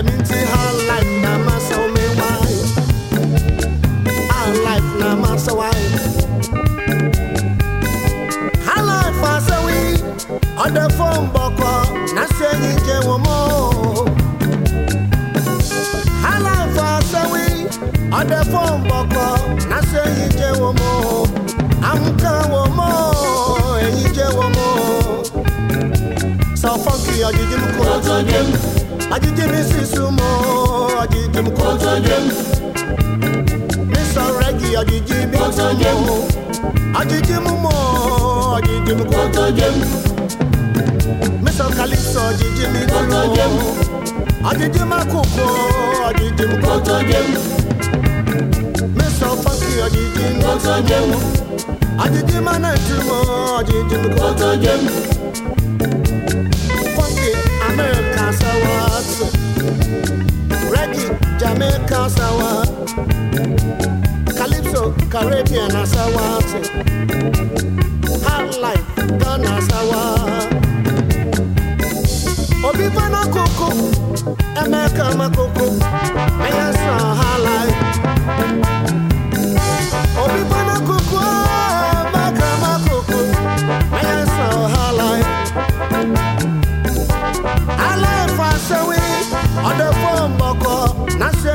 Them into her life, now my so me why. Her life, now my so why. Her life, I so we. On the phone, Boko, uh, now say you get one more. life, I so we. On the phone, Boko, uh, now say you get one more. I'm come one more, and you get one ajiji mi sisu mo ajiji mi koto dem mr reggae ajiji mi koto dem ajiji mi mo ajiji mi koto dem mr calypso ajiji mi koto dem ajiji mi koko ajiji mi koto dem mr funky ajiji mi koto dem ajiji mi nanti mo ajiji mi koto dem. Caribbean asawa se hard life Ghana asawa obi fana koko Emeka makoko anya sa hard life obi fana koko Emeka makoko anya sa hard life hard life asewi ọdọ fọ mbọkọ na se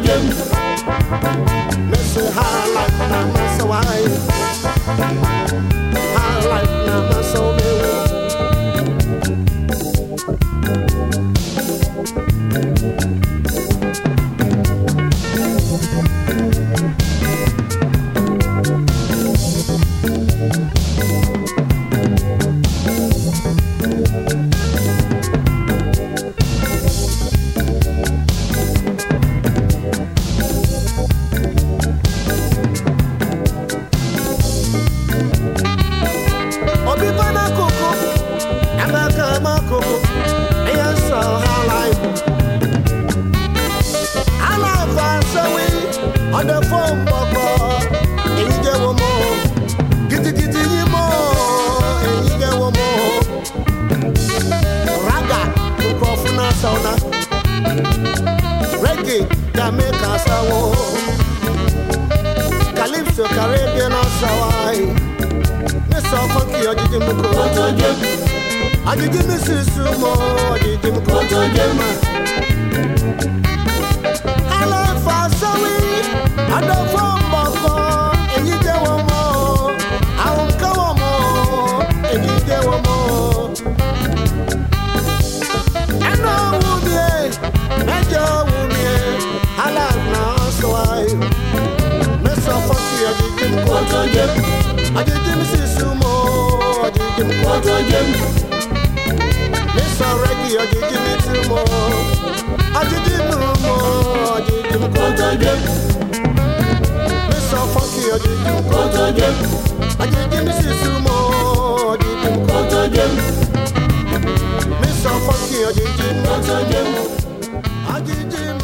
again. Let's sọfọkì ọdidi mu kò tó dé mu adidi mi sísun mọ ọdidi mu kò tó dé mu. Hello, Fasoli, Mr. This already did you too more. I did you no more. Did you Dr. James? This funky a did you Dr. James. I did you miss you more. funky a did you Dr. James. I did you